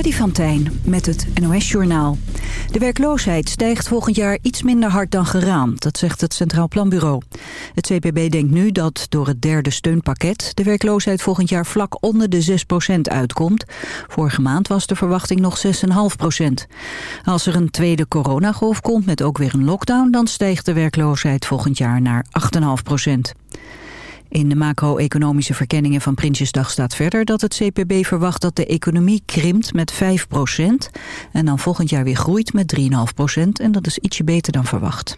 Freddy van Tijn met het NOS-journaal. De werkloosheid stijgt volgend jaar iets minder hard dan geraamd, dat zegt het Centraal Planbureau. Het CPB denkt nu dat door het derde steunpakket de werkloosheid volgend jaar vlak onder de 6% uitkomt. Vorige maand was de verwachting nog 6,5%. Als er een tweede coronagolf komt met ook weer een lockdown, dan stijgt de werkloosheid volgend jaar naar 8,5%. In de macro-economische verkenningen van Prinsjesdag staat verder dat het CPB verwacht dat de economie krimpt met 5% en dan volgend jaar weer groeit met 3,5% en dat is ietsje beter dan verwacht.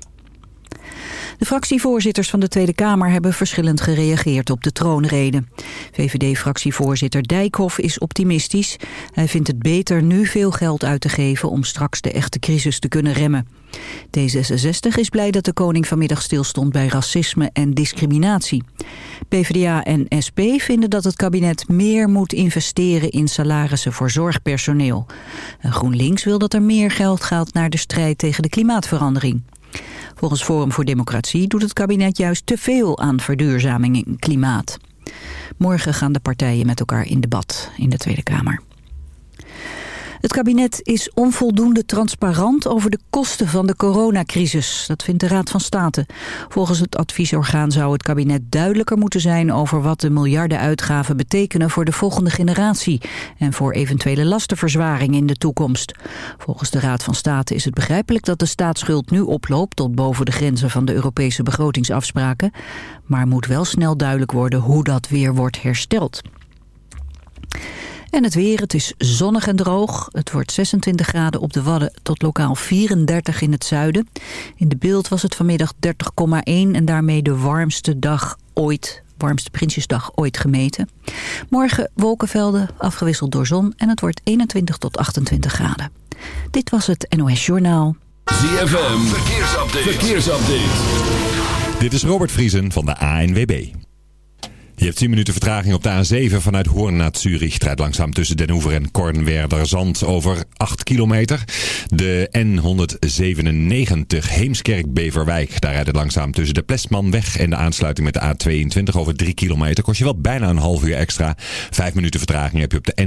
De fractievoorzitters van de Tweede Kamer hebben verschillend gereageerd op de troonrede. VVD-fractievoorzitter Dijkhoff is optimistisch. Hij vindt het beter nu veel geld uit te geven om straks de echte crisis te kunnen remmen. D66 is blij dat de koning vanmiddag stilstond bij racisme en discriminatie. PvdA en SP vinden dat het kabinet meer moet investeren in salarissen voor zorgpersoneel. GroenLinks wil dat er meer geld gaat naar de strijd tegen de klimaatverandering. Volgens Forum voor Democratie doet het kabinet juist te veel aan verduurzaming en klimaat. Morgen gaan de partijen met elkaar in debat in de Tweede Kamer. Het kabinet is onvoldoende transparant over de kosten van de coronacrisis. Dat vindt de Raad van State. Volgens het adviesorgaan zou het kabinet duidelijker moeten zijn... over wat de miljarden uitgaven betekenen voor de volgende generatie... en voor eventuele lastenverzwaring in de toekomst. Volgens de Raad van State is het begrijpelijk dat de staatsschuld nu oploopt... tot boven de grenzen van de Europese begrotingsafspraken. Maar moet wel snel duidelijk worden hoe dat weer wordt hersteld. En het weer, het is zonnig en droog. Het wordt 26 graden op de Wadden tot lokaal 34 in het zuiden. In de beeld was het vanmiddag 30,1 en daarmee de warmste dag ooit warmste Prinsjesdag ooit gemeten. Morgen wolkenvelden, afgewisseld door zon en het wordt 21 tot 28 graden. Dit was het NOS Journaal. ZFM, verkeersupdate. verkeersupdate. Dit is Robert Vriesen van de ANWB. Je hebt 10 minuten vertraging op de A7 vanuit Hoorn naar Zurich. Rijdt langzaam tussen Den Hoever en Kornwerder Zand over 8 kilometer. De N197 Heemskerk-Beverwijk. Daar rijdt het langzaam tussen de Plesmanweg en de aansluiting met de A22 over 3 kilometer. Kost je wel bijna een half uur extra. 5 minuten vertraging heb je op de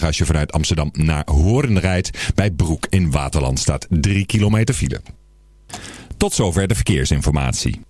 N247 als je vanuit Amsterdam naar Hoorn rijdt. Bij Broek in Waterland staat 3 kilometer file. Tot zover de verkeersinformatie.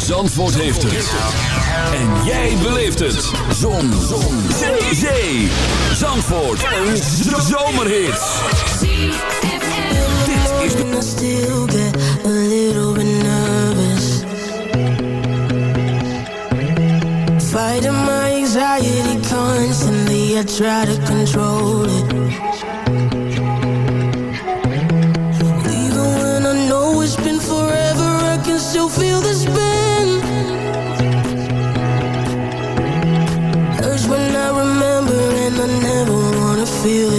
Zandvoort heeft het. En jij beleeft het. Zon. Zon. Zee. Zee. Zandvoort. Een zomerhit. Dit is de... Still get a little bit nervous. Fighting my anxiety constantly, I try to control it. Feel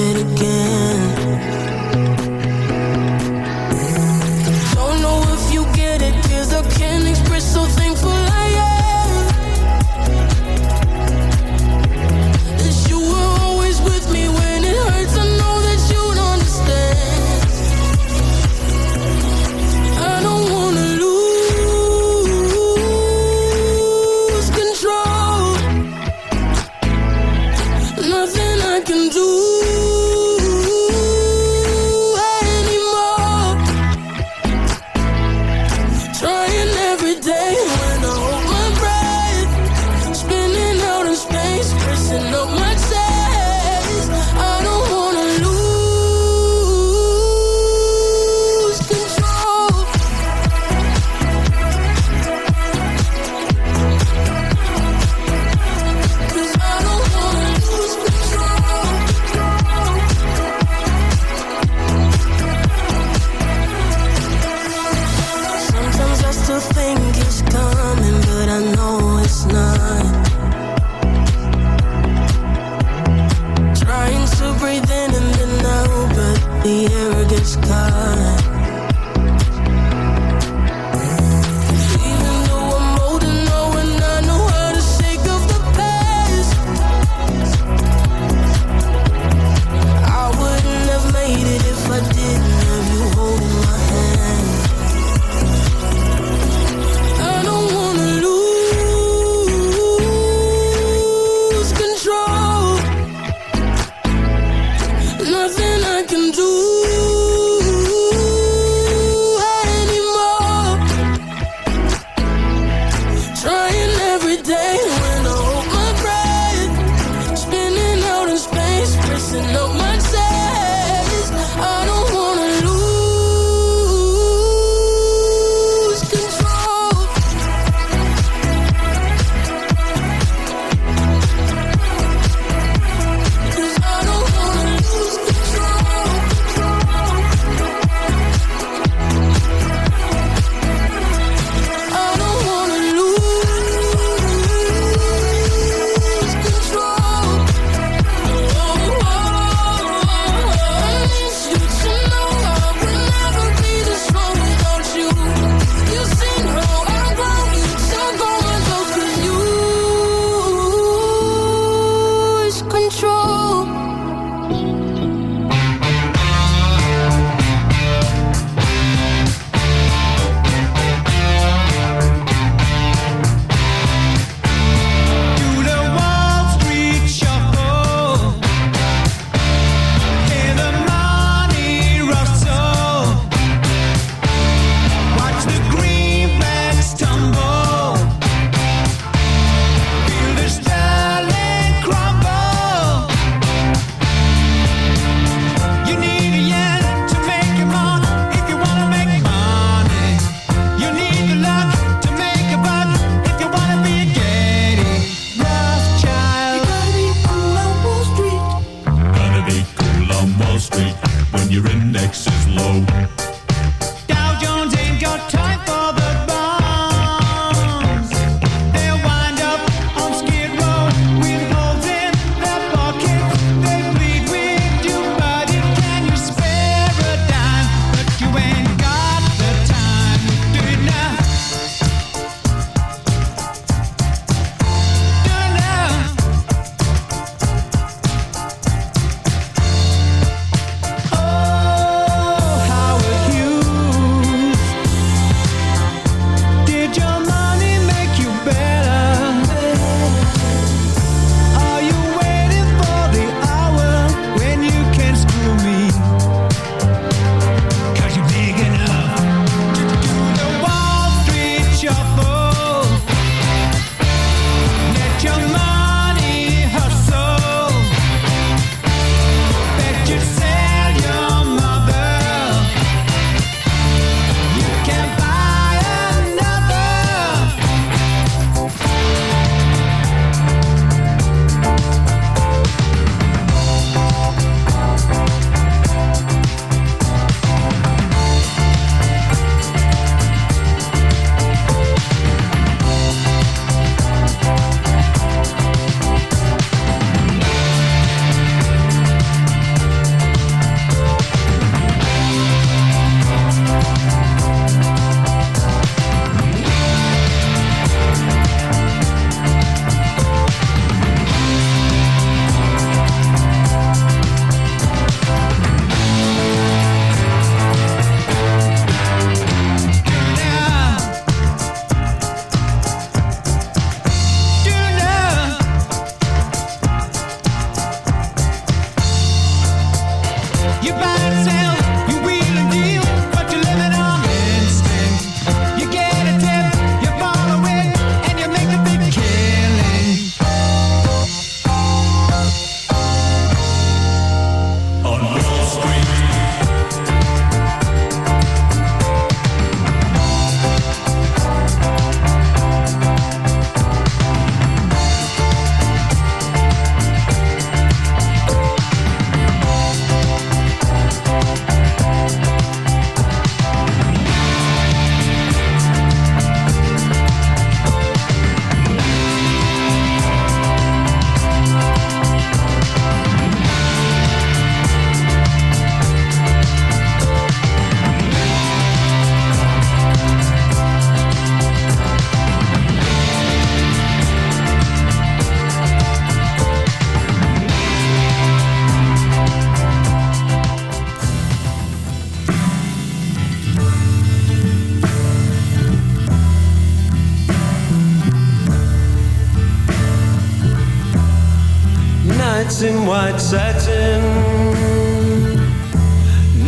white satin,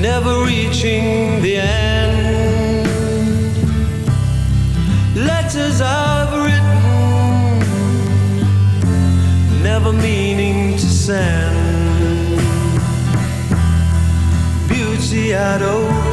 never reaching the end. Letters I've written, never meaning to send. Beauty I'd.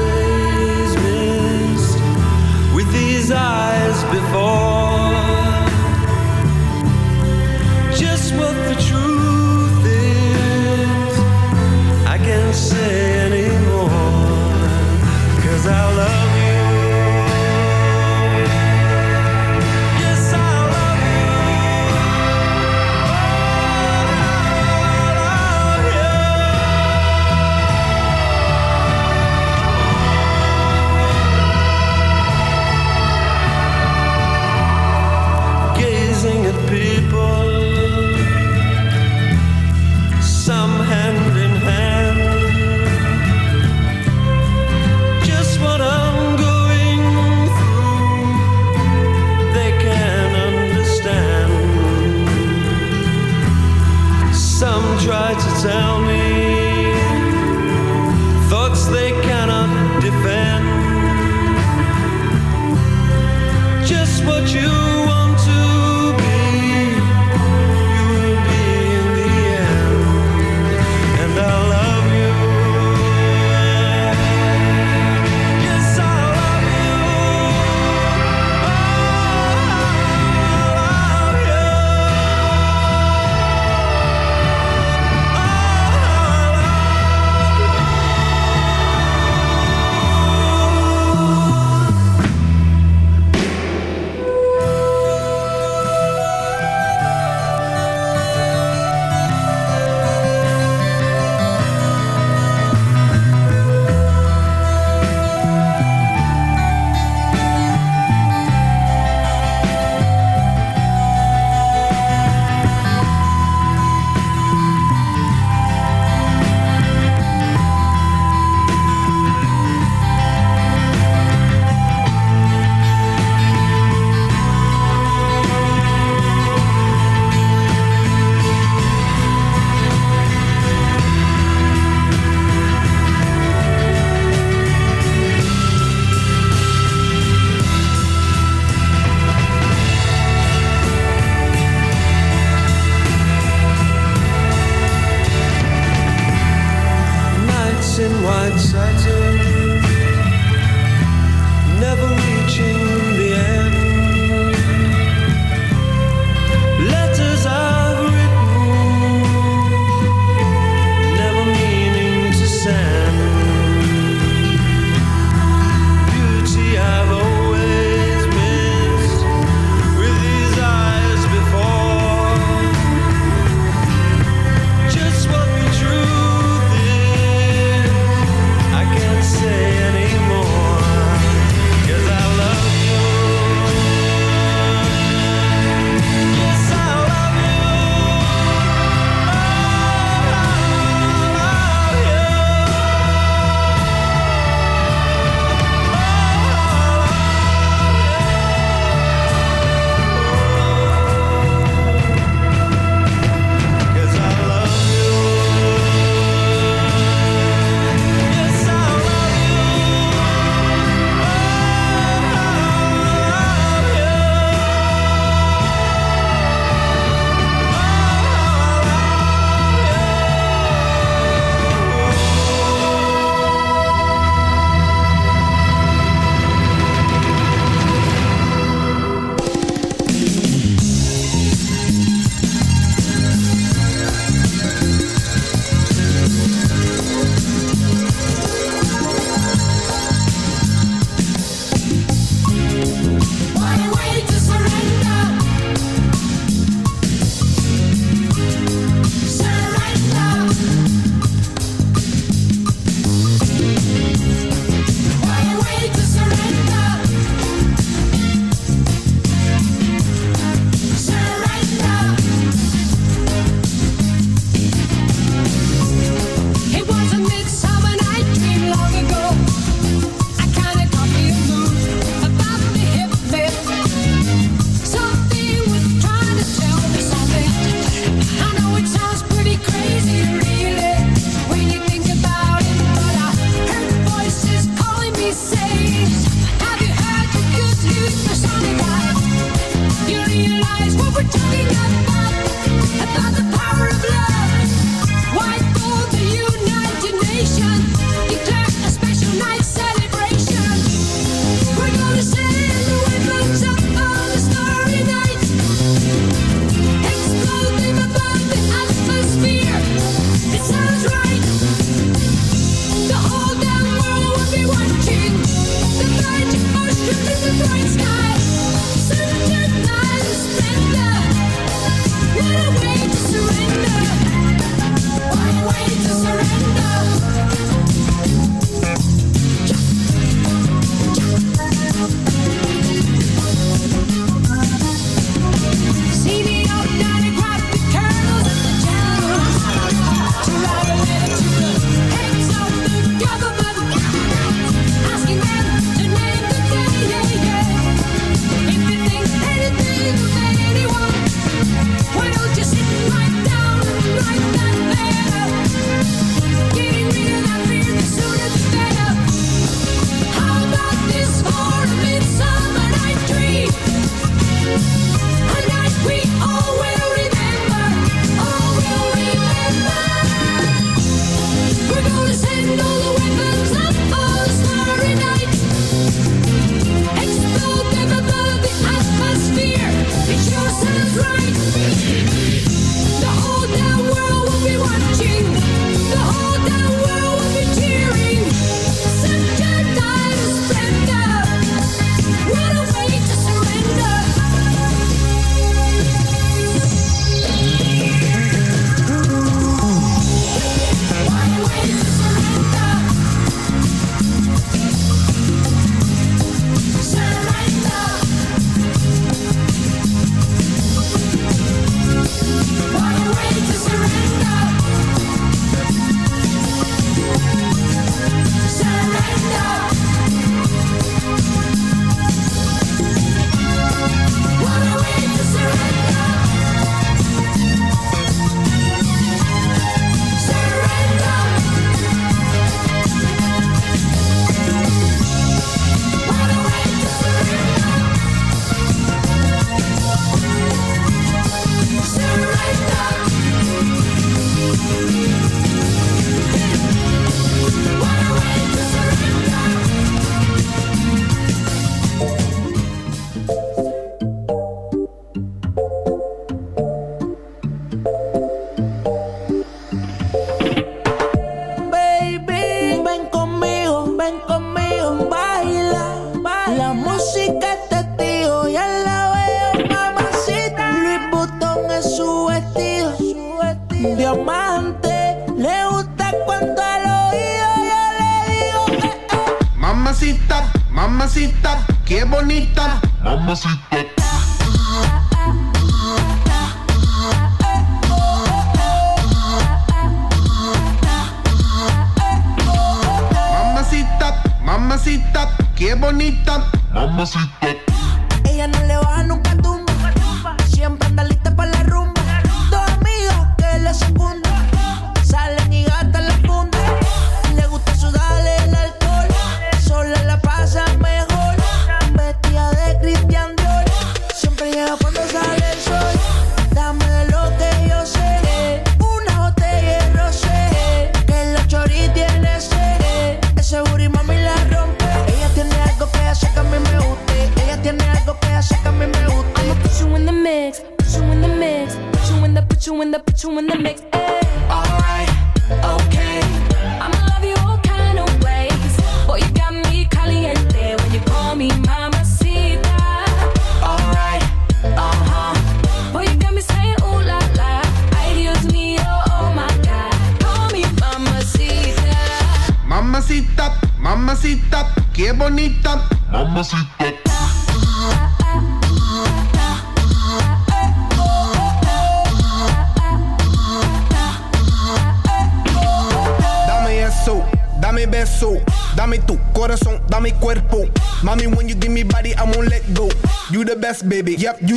Yep, you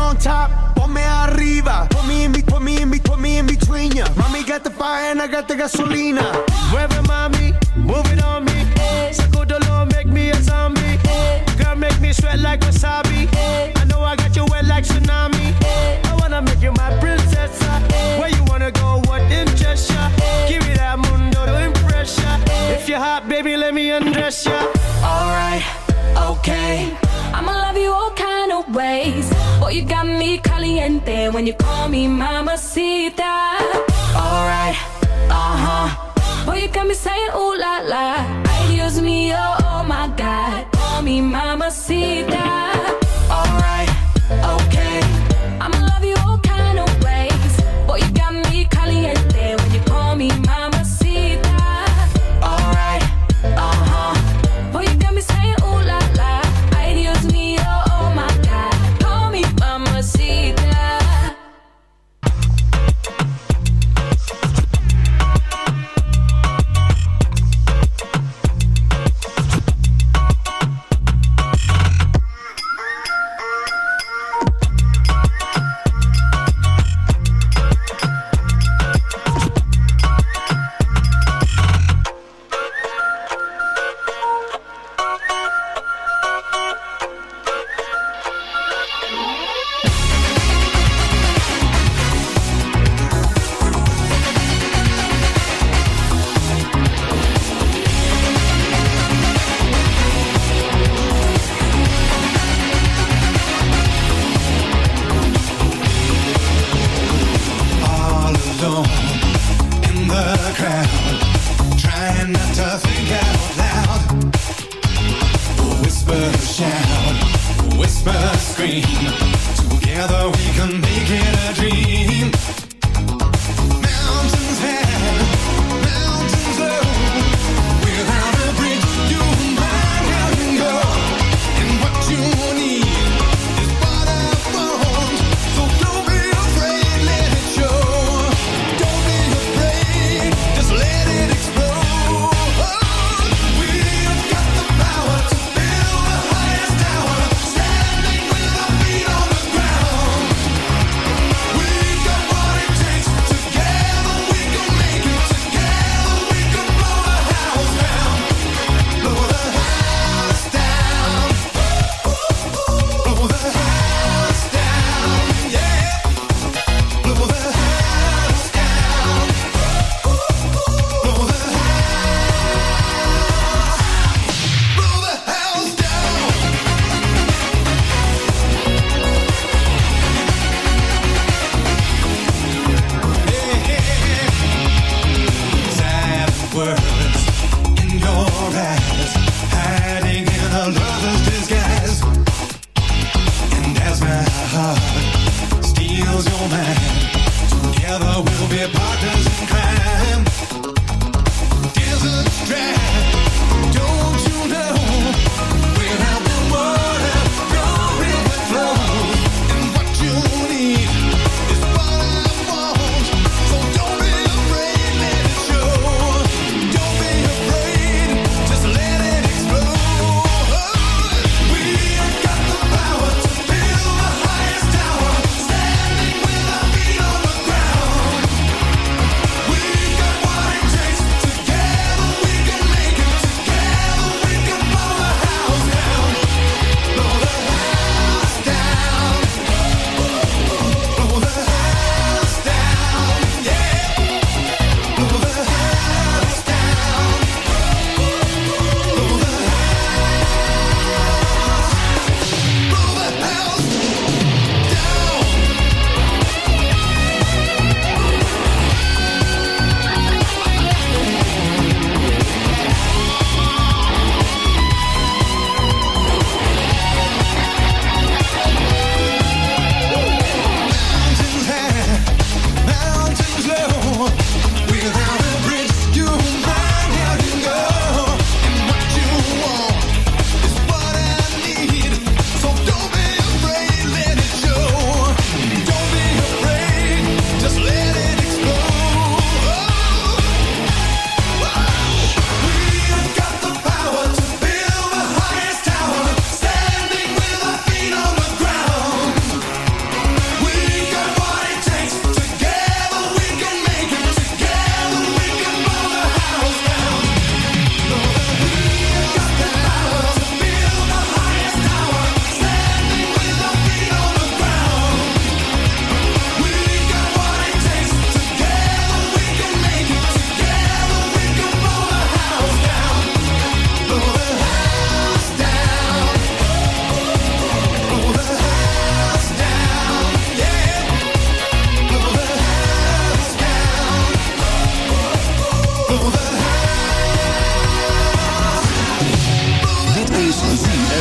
on top, ponme arriba. Put me in, put me in, put me in between ya. Mommy got the fire and I got the gasolina. Wherever mami, move it on me. Eh. Saco dolor, make me a zombie. Girl, make me sweat like wasabi. I know I got you wet like tsunami. I wanna make you my princess. Ah. Where you wanna go? What interest ya? Give me that mundo impression. If you're hot, baby, let me undress ya. Alright, okay I'ma love you all kind of ways. Boy, you got me caliente when you call me mamacita. Alright, uh huh. Boy, you got me saying ooh la la. Ay, Dios mío, oh, oh my God. Call me mamacita. scream. Together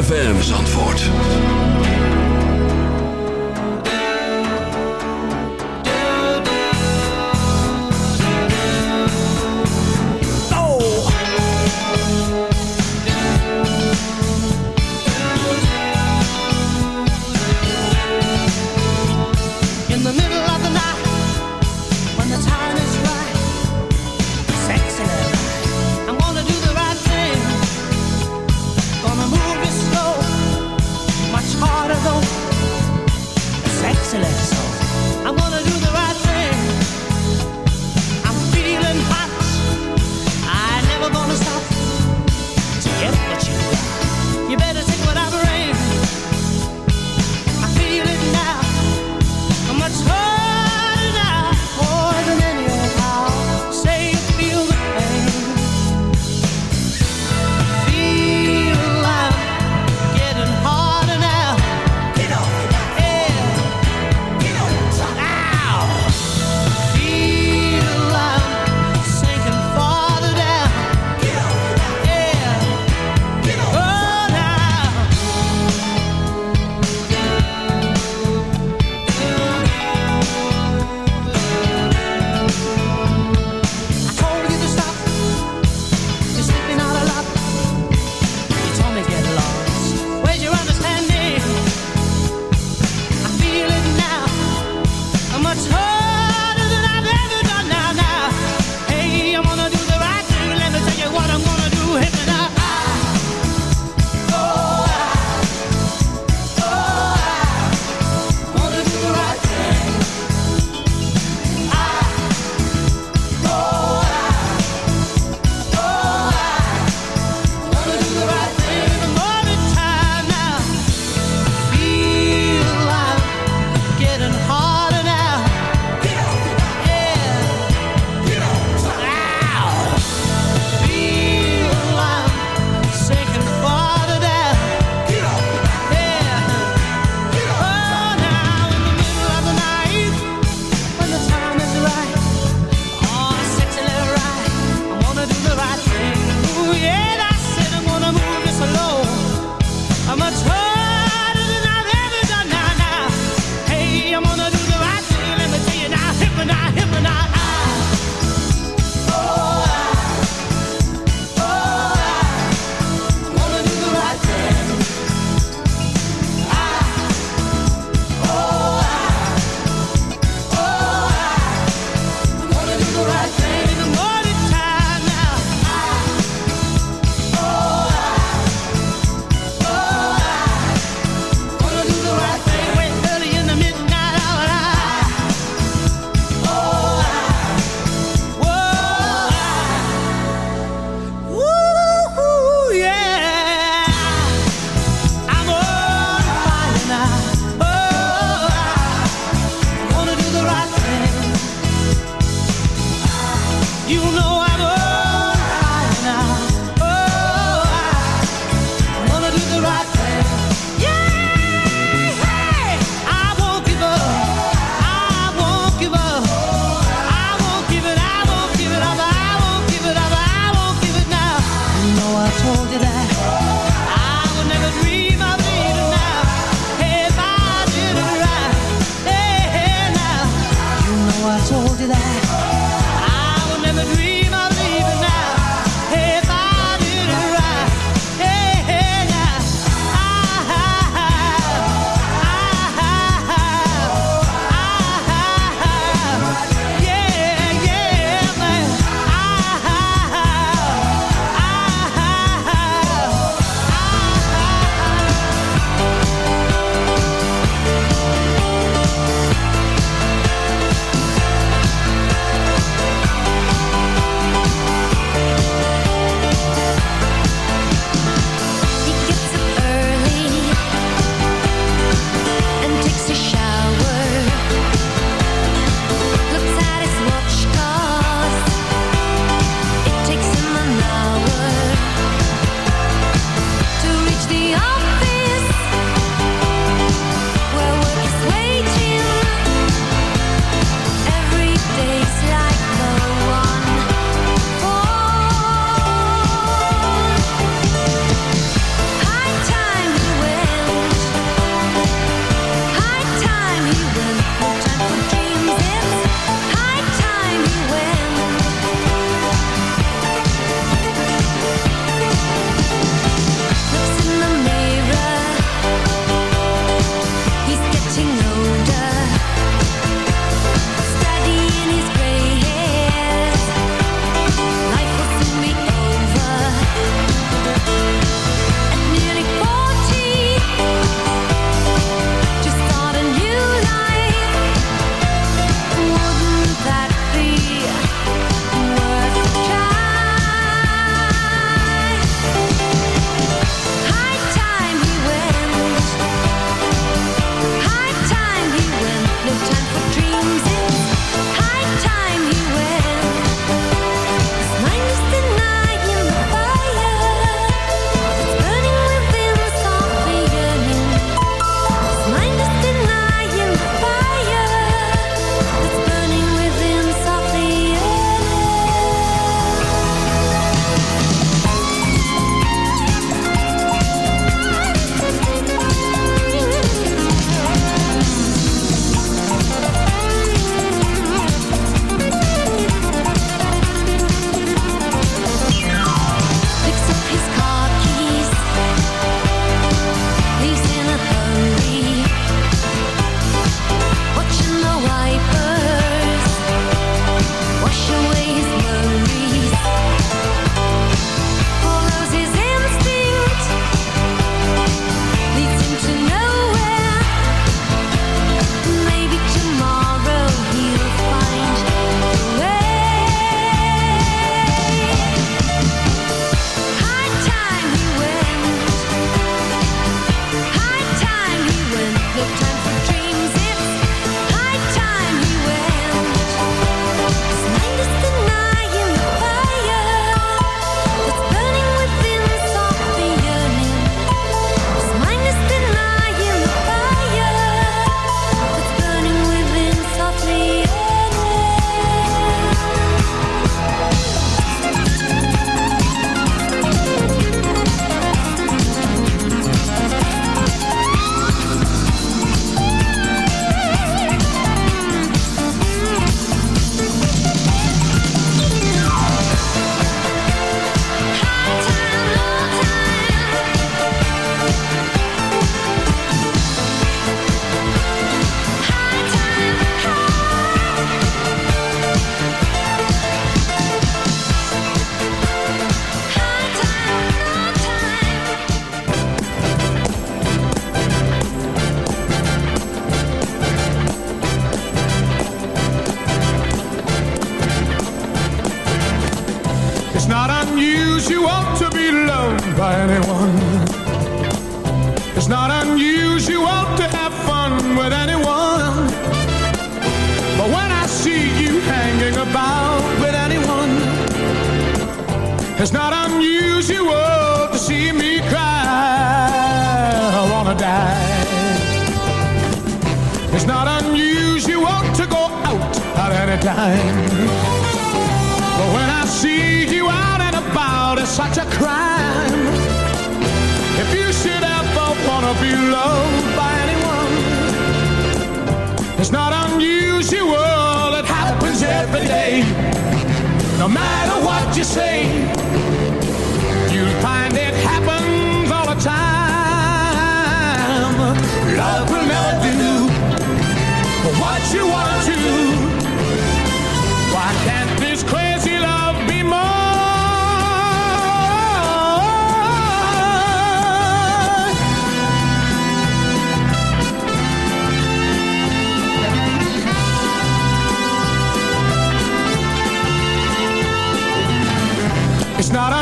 ZFM Zandvoort.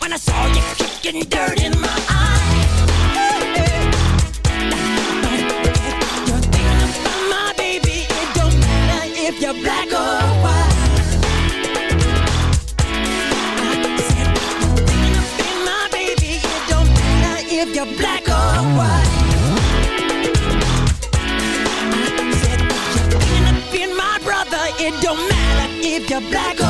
When I saw you kicking dirt in my eye. You're thinking my baby. It don't matter if you're black or white. I said, you're thinking my baby. It don't matter if you're black or white. It don't matter if you're black or